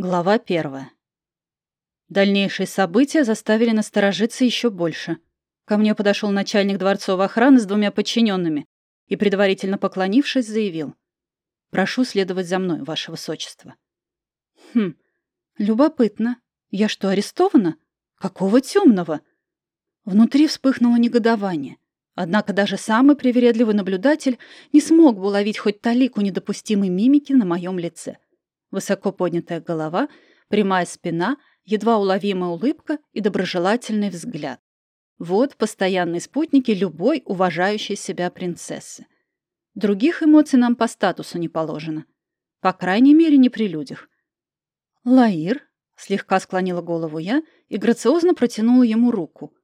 Глава первая. Дальнейшие события заставили насторожиться еще больше. Ко мне подошел начальник дворцовой охраны с двумя подчиненными и, предварительно поклонившись, заявил. «Прошу следовать за мной, ваше высочество». «Хм, любопытно. Я что, арестована? Какого темного?» Внутри вспыхнуло негодование. Однако даже самый привередливый наблюдатель не смог бы уловить хоть талику недопустимой мимики на моем лице. Высоко поднятая голова, прямая спина, едва уловимая улыбка и доброжелательный взгляд. Вот постоянные спутники любой уважающей себя принцессы. Других эмоций нам по статусу не положено. По крайней мере, не при людях. «Лаир», — слегка склонила голову я и грациозно протянула ему руку.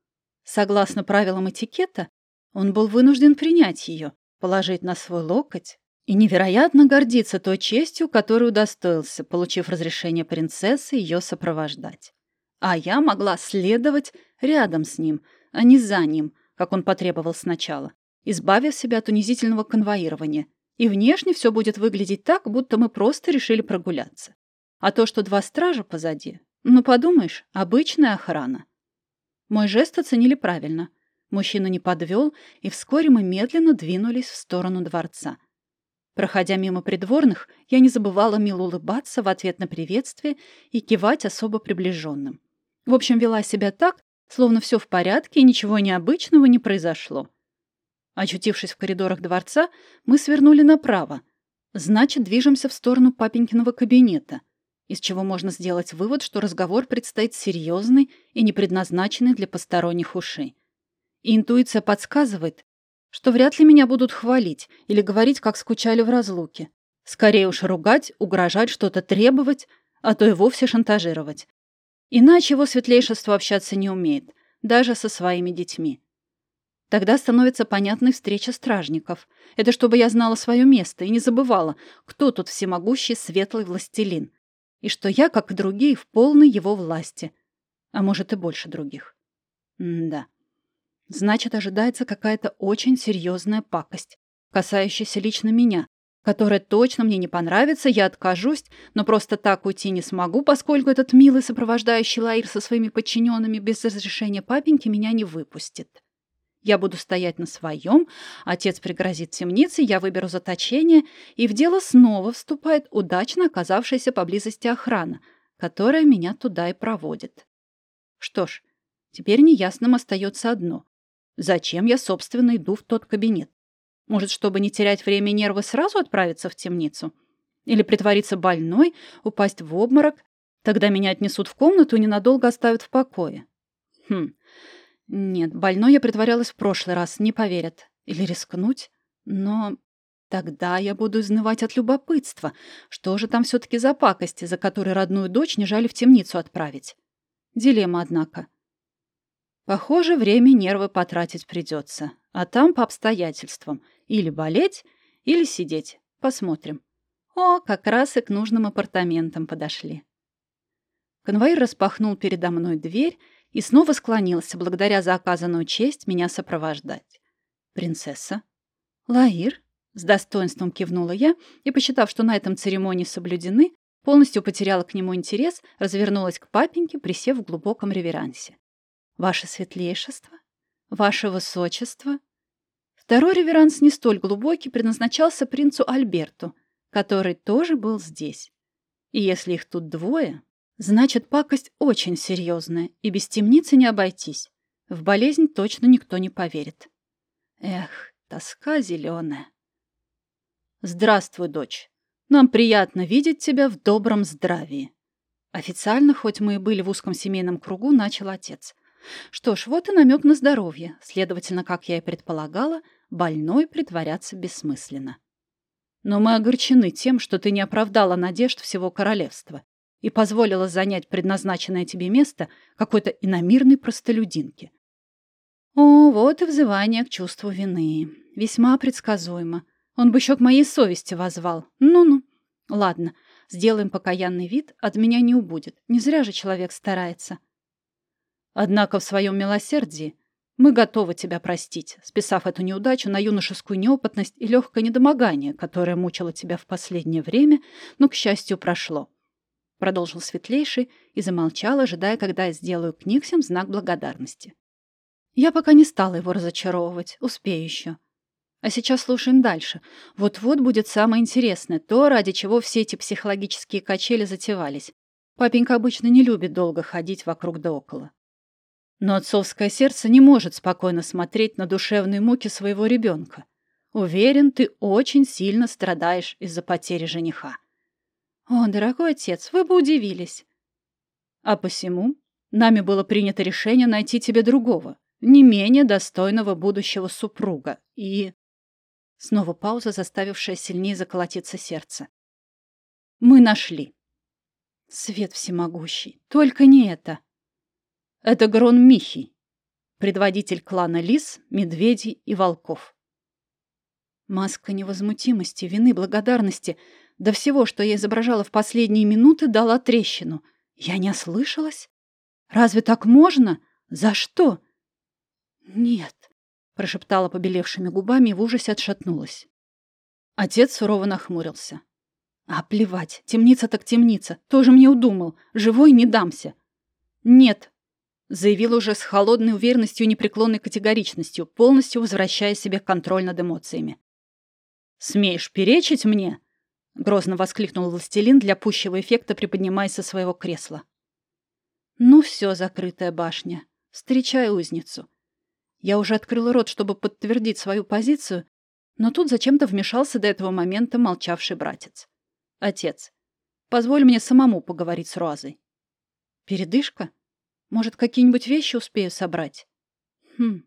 Согласно правилам этикета, он был вынужден принять ее, положить на свой локоть и невероятно гордиться той честью, которую удостоился, получив разрешение принцессы ее сопровождать. А я могла следовать рядом с ним, а не за ним, как он потребовал сначала, избавив себя от унизительного конвоирования. И внешне все будет выглядеть так, будто мы просто решили прогуляться. А то, что два стража позади, ну, подумаешь, обычная охрана. Мой жест оценили правильно. Мужчина не подвел, и вскоре мы медленно двинулись в сторону дворца. Проходя мимо придворных, я не забывала мило улыбаться в ответ на приветствие и кивать особо приближенным. В общем, вела себя так, словно все в порядке и ничего необычного не произошло. Очутившись в коридорах дворца, мы свернули направо. Значит, движемся в сторону папенькиного кабинета, из чего можно сделать вывод, что разговор предстоит серьезный и не предназначенный для посторонних ушей. И интуиция подсказывает, что вряд ли меня будут хвалить или говорить, как скучали в разлуке. Скорее уж ругать, угрожать, что-то требовать, а то и вовсе шантажировать. Иначе его светлейшество общаться не умеет, даже со своими детьми. Тогда становится понятной встреча стражников. Это чтобы я знала свое место и не забывала, кто тут всемогущий светлый властелин. И что я, как и другие, в полной его власти. А может и больше других. М да. Значит, ожидается какая-то очень серьезная пакость, касающаяся лично меня, которая точно мне не понравится, я откажусь, но просто так уйти не смогу, поскольку этот милый сопровождающий Лаир со своими подчиненными без разрешения папеньки меня не выпустит. Я буду стоять на своем, отец пригрозит темницей, я выберу заточение, и в дело снова вступает удачно оказавшаяся поблизости охрана, которая меня туда и проводит. Что ж, теперь неясным остается одно. Зачем я, собственно, иду в тот кабинет? Может, чтобы не терять время и нервы, сразу отправиться в темницу? Или притвориться больной, упасть в обморок? Тогда меня отнесут в комнату и ненадолго оставят в покое. Хм. Нет, больной я притворялась в прошлый раз, не поверят. Или рискнуть? Но тогда я буду изнывать от любопытства. Что же там все-таки за пакости, за которые родную дочь не жали в темницу отправить? Дилемма, однако. Похоже, время нервы потратить придется. А там по обстоятельствам. Или болеть, или сидеть. Посмотрим. О, как раз и к нужным апартаментам подошли. Конвоир распахнул передо мной дверь и снова склонился, благодаря за оказанную честь меня сопровождать. «Принцесса?» «Лаир?» — с достоинством кивнула я и, посчитав, что на этом церемонии соблюдены, полностью потеряла к нему интерес, развернулась к папеньке, присев в глубоком реверансе. «Ваше светлейшество? Ваше высочество?» Второй реверанс не столь глубокий предназначался принцу Альберту, который тоже был здесь. И если их тут двое, значит, пакость очень серьезная, и без темницы не обойтись. В болезнь точно никто не поверит. Эх, тоска зеленая. Здравствуй, дочь. Нам приятно видеть тебя в добром здравии. Официально, хоть мы и были в узком семейном кругу, начал отец. Что ж, вот и намек на здоровье. Следовательно, как я и предполагала, больной притворяться бессмысленно. Но мы огорчены тем, что ты не оправдала надежд всего королевства и позволила занять предназначенное тебе место какой-то иномирной простолюдинке. О, вот и взывание к чувству вины. Весьма предсказуемо. Он бы еще к моей совести возвал. Ну-ну. Ладно, сделаем покаянный вид, от меня не убудет. Не зря же человек старается. Однако в своем милосердии мы готовы тебя простить, списав эту неудачу на юношескую неопытность и легкое недомогание, которое мучило тебя в последнее время, но, к счастью, прошло. продолжил светлейший и замолчал, ожидая, когда я сделаю книгсям знак благодарности. Я пока не стала его разочаровывать, успею еще. А сейчас слушаем дальше. Вот-вот будет самое интересное, то, ради чего все эти психологические качели затевались. Папенька обычно не любит долго ходить вокруг да около. Но отцовское сердце не может спокойно смотреть на душевные муки своего ребенка. Уверен, ты очень сильно страдаешь из-за потери жениха. О, дорогой отец, вы бы удивились. А посему нами было принято решение найти тебе другого, не менее достойного будущего супруга. И... Снова пауза, заставившая сильнее заколотиться сердце. Мы нашли. Свет всемогущий. Только не это. Это Грон Михий, предводитель клана лис, медведей и волков. Маска невозмутимости, вины, благодарности, до всего, что я изображала в последние минуты, дала трещину. Я не ослышалась? Разве так можно? За что? Нет, прошептала побелевшими губами и в ужасе отшатнулась. Отец сурово нахмурился. А плевать, темница так темница, тоже мне удумал, живой не дамся. Нет, заявил уже с холодной уверенностью и непреклонной категоричностью, полностью возвращая себе контроль над эмоциями. «Смеешь перечить мне?» — грозно воскликнул властелин для пущего эффекта, приподнимаясь со своего кресла. «Ну все, закрытая башня. Встречай узницу». Я уже открыла рот, чтобы подтвердить свою позицию, но тут зачем-то вмешался до этого момента молчавший братец. «Отец, позволь мне самому поговорить с Руазой». «Передышка?» Может, какие-нибудь вещи успею собрать? Хм,